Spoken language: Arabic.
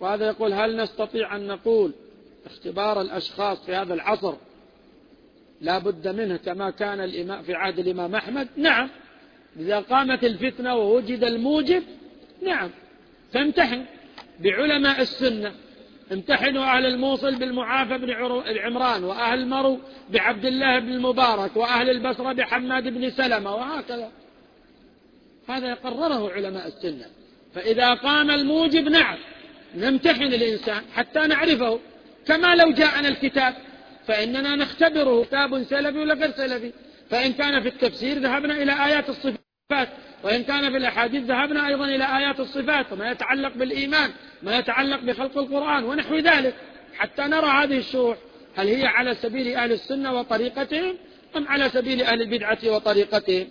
وهذا يقول هل نستطيع أن نقول اختبار الأشخاص في هذا العصر لا بد منه كما كان الإمام في عهد الإمام أحمد؟ نعم. إذا قامت الفتنة ووجد الموجب نعم. فامتحن بعلماء السنة امتحنوا أهل الموصل بالمعافى بن عمران وأهل المرو بعبد الله بن المبارك وأهل البصرة بحماد بن سلمة وهكذا. هذا قرره علماء السنة. فإذا قام الموجب نعم. نمتحن الإنسان حتى نعرفه. كما لو جاءنا الكتاب فإننا نختبره. كتاب سلفي ولا غير سلفي؟ فإن كان في التفسير ذهبنا إلى آيات الصفات وإن كان في الأحاديث ذهبنا أيضا إلى آيات الصفات وما يتعلق بالإيمان ما يتعلق بخلق القرآن ونحو ذلك حتى نرى هذه الشروح. هل هي على سبيل أهل السنة وطريقتهم أم على سبيل أهل البدعة وطريقتهم؟